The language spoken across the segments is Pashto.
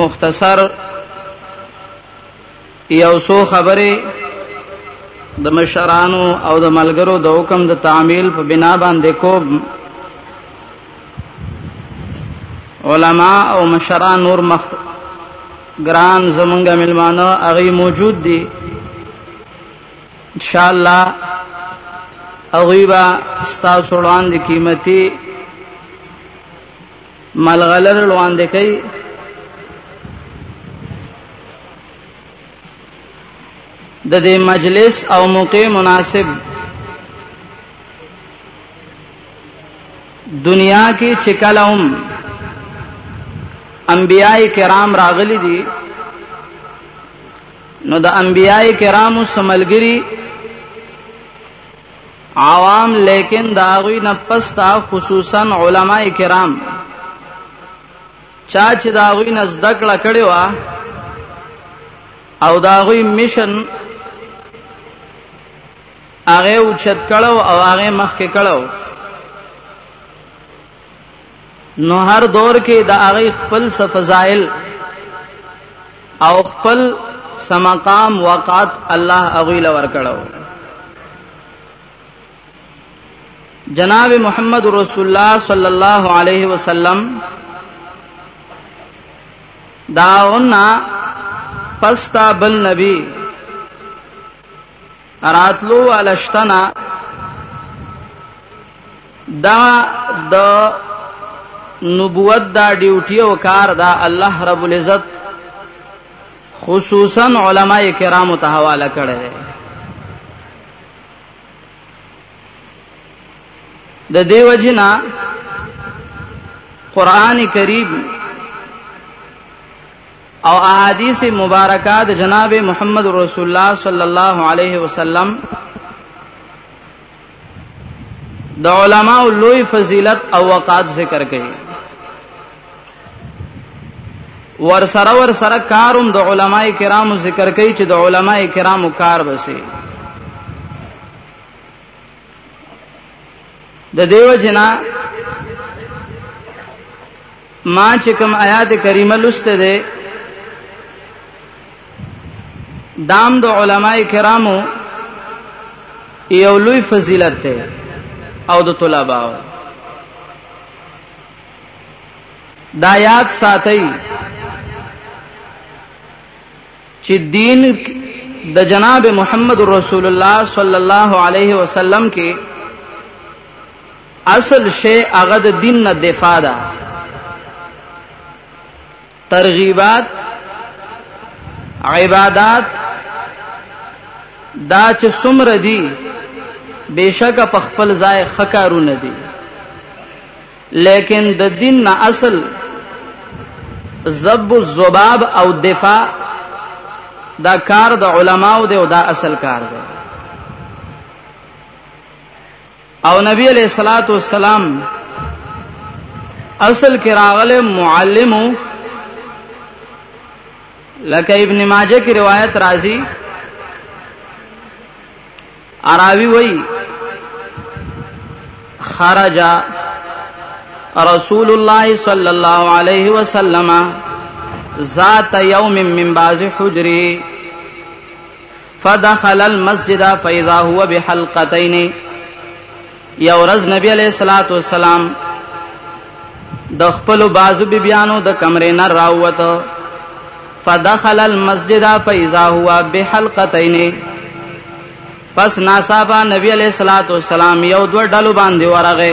مختصر یو سو خبره د مشرانو او د ملګرو د حکم د تعمیل په بنا باندې کوم علما او مشران نور مخت ګران زمونږه ملمانه اغي موجود دي ان شاء الله اغي با استاسو وړاندې قیمتي ملغلر وړاندې کوي د دې مجلس او موقع مناسب دنیا کې چې کله هم انبیای کرام راغلي دي نو د انبیای کرامو سملګری عوام لیکن دا غوی نه پستا خصوصا علما کرام چا چې دا غوی نه زده کړه کړې و او دا غوی مشن هغه اوچت کړو او هغه مخ کې کړو نو هر دور کې د هغه خپل صفزائل او خپل سمقام وقات الله هغه لور کړو جناب محمد رسول الله صلی الله علیه وسلم داونا پستا بل نبی راتلو ولشتنا دا د نبوت دا ډیوټي او کار دا الله رب العزت خصوصا علما کرامو ته حواله کړی دی د دیو جنا قران کریم او احادیث مبارکه د جناب محمد رسول الله صلی الله علیه وسلم د علماء لوی فضیلت او وقات ذکر کړي ور سره ور سره کاروم د علماء کرامو ذکر کړي چې د علماء کرامو کار بسي د دیو جنا ما چې کوم آیات کریمه لسته ده دام د علماء کرامو یو لوی فضیلت ده او د طلباو دا یاد ساتي چې دین د جناب محمد رسول الله صلی الله علیه وسلم کې اصل شی هغه د دین نه دفاع ده ترغیبات عبادت دا چې څومره دي بشک په خپل ځای خکارونه دي لیکن د دین نه اصل زب الزباب او دفاع دا کار د علماو دی او دا اصل کار دی او نبی علیہ الصلات والسلام اصل کې راغله معلم لکه ابن ماجه کی روایت راځي اراوی وای خرج رسول الله صلی الله علیه وسلم ذات یوم من بعض حجری فدخل المسجد فاذا هو بحلقتين یو ورځ نبی علیہ الصلات والسلام د خپل بازو بیبیانو د کمرې نه راووته فدخل المسجد فاذا هو بحلقتين پس ناصابا نبی علیہ الصلات والسلام یو دوه ډلو باندې ورغه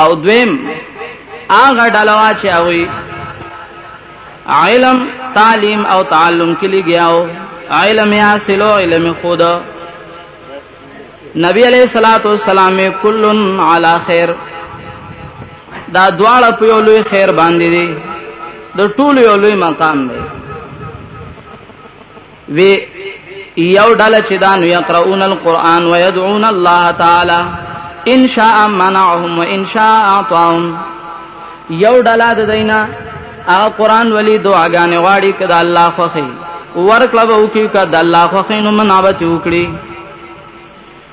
او دویم هغه ډله وه چې هغوی علم تعلیم او تعلم کې لګیاو علم یې حاصلو علم یې ښوده نبی علیہ الصلات والسلام کلن علی خیر دا دواړه په یو لوی خیر باندې دي د ټولو یو لوی مقام دی وی یو ډله چې دا نو یقرؤون القرآن ويدعون الله تعالی ان شاء منعهم وان شاء اعطاهم یو ډله د دینه هغه قران ولی دعاګانې غواړي کده الله خوخي ورکړه به وکي کده الله خوخي نو منابت وکړي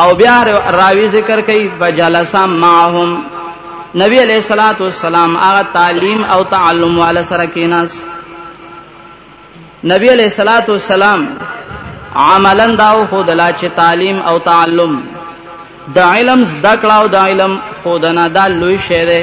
او بیا راوی ذکر کوي فجلس معهم نبی علیہ الصلات والسلام هغه تعلیم او تعلم والا سره کیناس نبی علیہ الصلات والسلام عملا دا خود لا چې تعلیم او تعلم د علم زده کړه او د علم خودنه دا لوی شی دی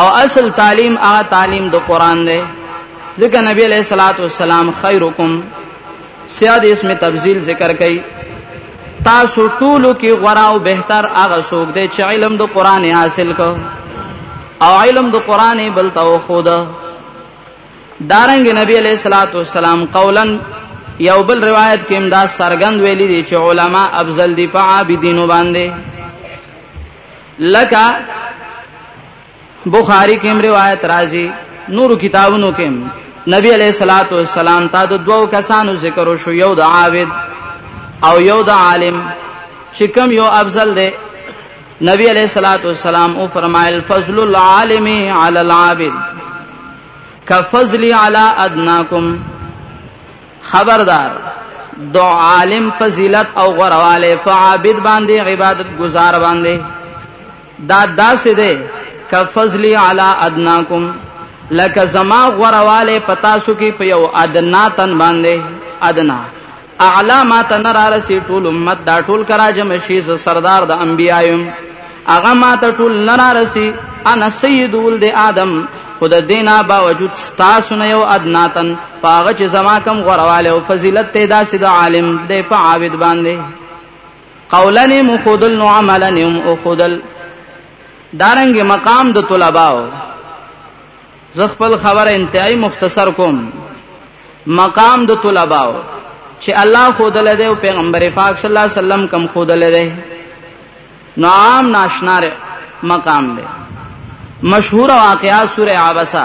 او اصل تعلیم هغه تعلیم د قران دی ځکه نبی علیہ الصلوۃ والسلام خیرکم سیاد اسم تبذیل ذکر کړي تاسو ټولو کې غوړه او بهتر هغه څوک دی چې علم د قران حاصل کو او علم د قران بل تو خود دارنګ نبی علیہ الصلوۃ والسلام قولا یو بل روایت کې امدا سرګند ویلي دي چې علما افضل دي په عابدینو باندې لکه بخاری کې روایت راځي نورو کتابونو کې نبی علیہ الصلوۃ والسلام تا د دوو کسانو ذکر شو یو د عابد او یو د عالم چې کم یو افضل دی نبی علیہ الصلوۃ والسلام او فرمایل فضل العالم علی العابد کفضلی علی ادناکم خبردار دو عالم فضیلت او غرواله په عابد باندې عبادت گزار باندې دا داسې ده ک فضلی علی ادناکم لکه زما غرواله پتا سو کې په یو ادنا تن باندې ادنا اعلی ما تنرارسی ټول امت دا ټول کراجم شیز سردار د انبیایم هغه ما ته ټول نه را رسی انا سید ولد آدم خود دینا باوجود ستاسو نه یو ادناتن پاغه چې زما کم غرواله او فضیلت ته داسې د عالم دی په عابد باندې قولن مخودل نو عملن هم او خودل دارنګ مقام د طلباو زه خپل خبره انتهایی مختصر کوم مقام د طلباو چې الله خودل دی او پیغمبر پاک صلی الله علیه وسلم کم خودل دی نو عام ناشنا مقام دی مشهور واقعا سوره عبسه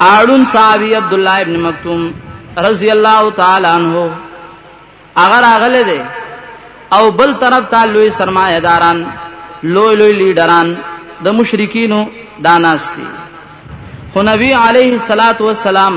اړون صحابي عبد الله ابن مکتوم رضی الله تعالی عنہ اگر اغله دی او بل طرف ته لوی سرمایه داران لوی لوی لیډران د مشرکینو داناستی خو نبی علیه الصلاۃ والسلام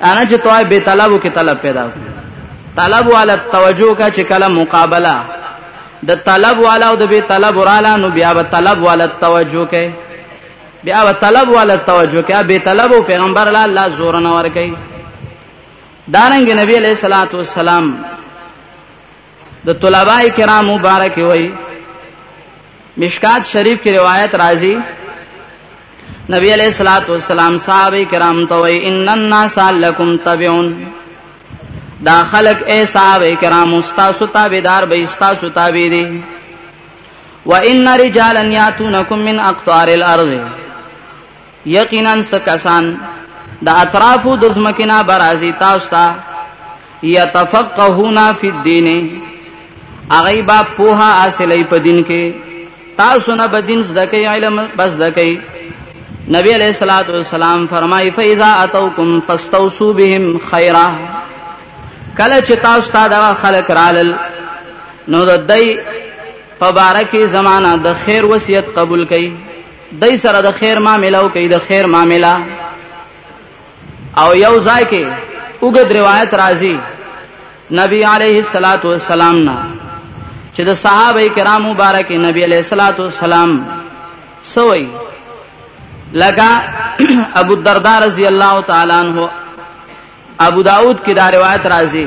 انا چې توای به طلبو کې طلب پیدا کو طلب والا توجه کا چې کله مقابله د طلب والا او د به طلب وراله نو بیا به طلب والا توجه کوي بیا به طلب والا توجه کوي به طلب او پیغمبر لا الله زور نه ور کوي دارنګ نبی علیہ الصلوۃ والسلام د طلباء کرام مبارک وای مشکات شریف کی روایت راځي نبی علیہ الصلوۃ والسلام صحابه کرام ته وای ان الناس لکم تبعون دا خلق اے صحابه کرام استاسو تابعدار به استاسو تابع دي وان رجالا یاتونکم من اقطار الارض یقینا سکسان د اطرافو د زمکنا برازي تاسو ته یتفقهون فی الدین اغه با پوها حاصلې په دین کې تاسو نه بدین زده کوي علم بس زده کوي نبی علیہ الصلوۃ والسلام فرمای فاذا اتوکم فاستوصوا بهم خیرا کله چې تاسو ته دا خلق رالل نو د دای په بارکه زمانہ د خیر وصیت قبول کړي دای سره د خیر معاملې او کوي د خیر معاملې او یو ځای کې وګد روایت راځي نبی علیه الصلاۃ والسلام نه چې د صحابه کرام مبارک نبی علیه الصلاۃ والسلام سوئی لکه ابو الدرداء رضی الله تعالی عنہ ابو داود کې دا روایت راځي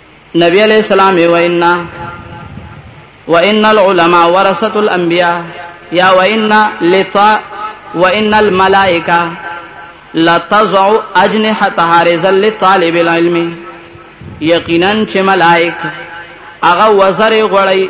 نبی علیہ السلام وینا وان العلماء ورثه الانبیاء یا وان لطا وان الملائکه لتضع اجنحتها رزل لطالب العلم یقینا چې ملائک هغه وزر غړی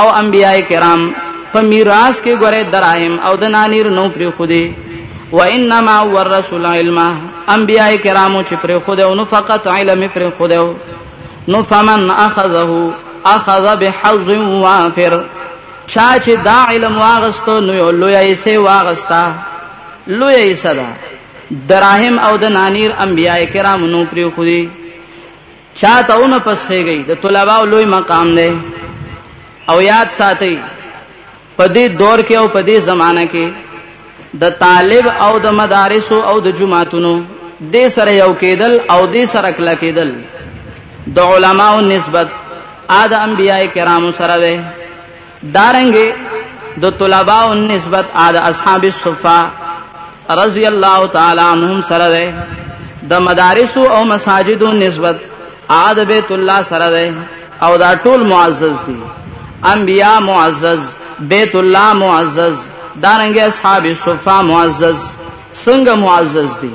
او انبیاء کرام په میراث کې ګوره دراهم او د نانیر نو پرې خو دي و انما ورسول علم انبیاء کرامو چې پرې خو دي نو فقط علم پرې خو دي نو فمن اخذه اخذ بحظ وافر چا چې دا علم واغستو نو یو لوی یې سه واغستا لوی یې صدا دراهم او د نانیر انبیاء کرامو نو پرې خو دي چاته ونه پسخېږي د طلباو لوی مقام دی او یاد ساتي په دې دور کې او په دې زمانہ کې د طالب او د مدارس او د جماعتونو د سره یو کېدل او د سره کلا کېدل د علماو نسبت ا د انبیای کرامو سره وي دارنګه د طلباء نسبت اد اصحاب الصفه رضی الله تعالی عنهم سره ده د مدارس او مساجد نسبت اد بیت الله سره ده او دا ټول معزز دي انبیاء معزز بیت الله معزز دارنګه اصحاب الصفه معزز څنګه معزز دي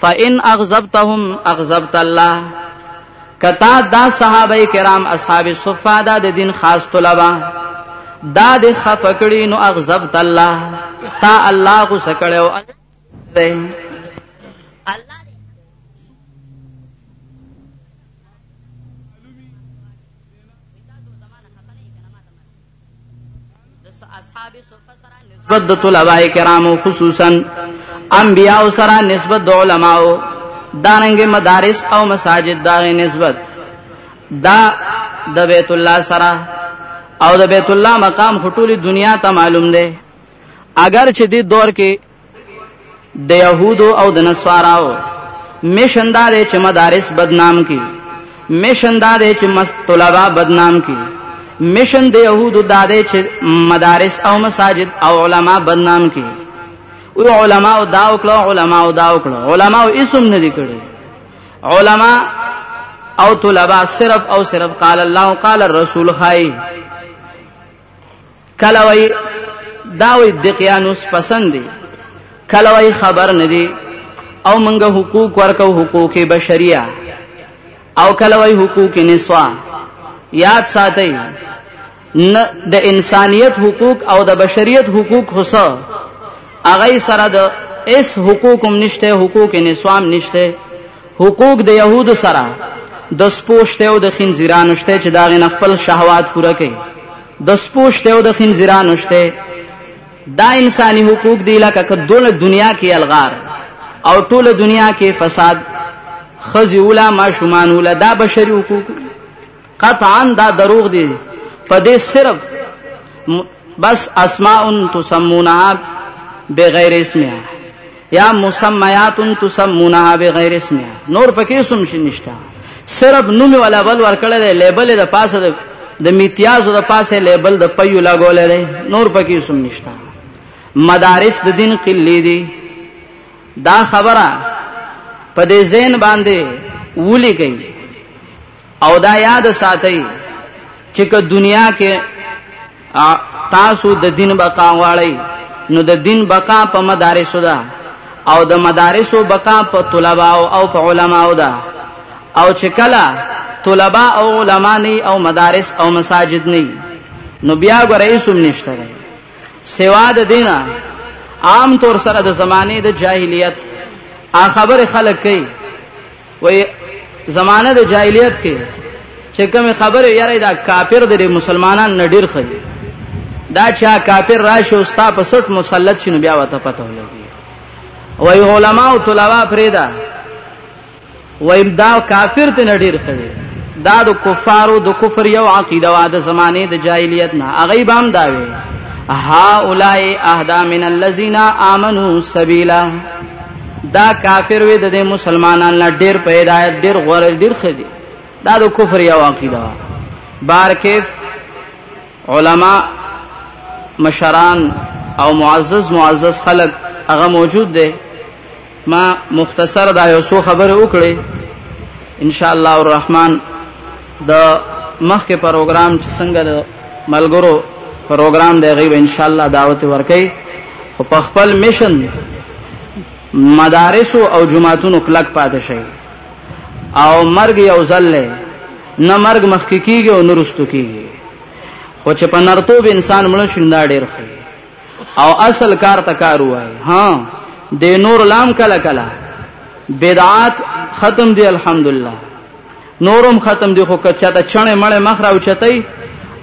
فان اغضبتهم اغضبت الله کتا دا صحابه کرام اصحاب صفه دا د دین خاص طلبه دا د خفکړی نو اغضبت الله تا الله کو سکړو الله اصحاب صفه سره نسبت د طلباء کرامو خصوصا انبیاء سره نسبت د علماو داننګ مدارس او مساجد دا نسبت دا د بیت الله سره او د بیت الله مقام خټولی دنیا ته معلوم دی اگر چې د دور کې د يهودو او د نصاراو میشن دا دی چې مدارس بدنام کی میشن دا دی چې مست طلبه بدنام کی میشن د يهودو دا دی چې مدارس او مساجد او علما بدنام کی او علما او دا وکړه علما او دا وکړه علما او اسم نه دي کړی علما او طلبه صرف او صرف قال الله قال الرسول خای کله وای دا وای دقیانوس پسند دی کله وای خبر نه دی او منګه حقوق ورکو حقوق بشریه او کله وای حقوق نسوا یاد ساتئ د انسانیت حقوق او د بشریت حقوق خصه اغه سره د اس حقوقم نشته حقوق نسوام نشته حقوق د يهودو سره د سپو شته او د خنزیرانو شته چې داغې نه خپل شهوات پوره کوي د سپو شته او د خنزیرانو شته دا انساني حقوق دی لکه که دونه دنیا کې الغار او ټوله دنیا کې فساد خزی ولا ماشومان ولا دا بشري حقوق قطعا دا دروغ دي په دې صرف بس اسماء تسمونها بغیر اسمها یا مسمیات تسمونها بغیر اسمها نور پکې سم شي نشتا صرف نوم ولا بل ور کړل دی لیبل د پاسه د میتیازو د پاسه لیبل د پیو لګول دی نور پکې سم نشتا مدارس د دین قلی دی دا خبره په دې زین باندې ولي گئی او دا یاد ساتئ چې که دنیا کې تاسو د دین بقا غواړئ نو د دین بقا په مدارسو ده او د مدارسو بقا په طلبه او په علماو ده او چې کله طلبه او علما نه او مدارس او مساجد نه نو بیا غره سم نشته سوا د دینه عام طور سره د زمانه د جاهلیت ا خبر خلک کوي وای زمانه د جاهلیت کې چې کوم خبره یاره دا کافر د مسلمانان نه ډیر خي دا چا کافر راشي او ستا په سټ مسلط شنو بیا وته پته ولګي وای علما او طلبا فریدا وای دا کافر ته نه ډیر خي دا د کفارو د کفر یو عقیده وا د زمانه د جاهلیت نه اغه بام داوي ها اولای اهدا من الذین آمنو سبیلا دا کافر وي د مسلمانانو نه ډیر په هدایت ډیر غوړ ډیر خدي دا د کفر یو عقیده وا بار کیف علما مشران او معزز معزز خلق هغه موجود دي ما مختصر دا یو څو خبره وکړي ان شاء الله الرحمن د مخکې پروګرام چې څنګه د ملګرو پروګرام دی غیب ان شاء الله دعوت ورکړي او په خپل میشن مدارس او جماعتونو کلک پاتې شي او مرګ یو ځل نه مرګ مخکې کیږي او نورستو کیږي خو چې په نرتوب انسان مړ شي دا ډیر خي او اصل کار ته کار وای ها د نور لام کله کله بدعات ختم دي الحمدلله نورم ختم دی خو که چاته چڼې مړې مخ راوچتای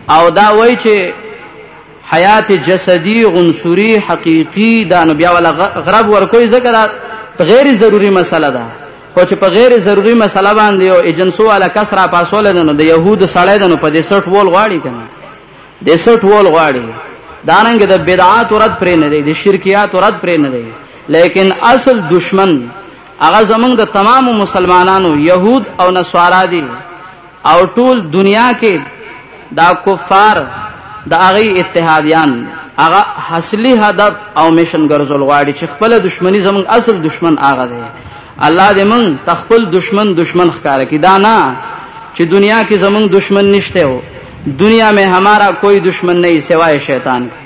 او دا وای چې حیات جسدی غنصوری حقیقی دا نو بیا ولا غرب ورکوي ذکر غیر ضروری مسله ده خو چې په غیر ضروری مسله باندې او ایجنسو والا کس را پاسول نه نو د يهود سړی ده نو په دې سټ وول غواړي کنه دې سټ وول غواړي داننګ د بدعات رد پرې نه دی د شرکیات رد پرې نه دی لیکن اصل دشمن هغه زمونږ د تمامو مسلمانانو یهود او نصارا دي او ټول دنیا کې دا کفار د هغه اتحادیان هغه اصلي هدف او میشن ګرځول غواړي چې خپل دښمنی زمونږ اصل دښمن هغه دی الله دې مونږ تخپل دښمن دښمن ښکار کړي دا نه چې دنیا کې زمونږ دښمن نشته و دنیا میں ہمارا کوئی دشمن نہیں سوائے شیطان کا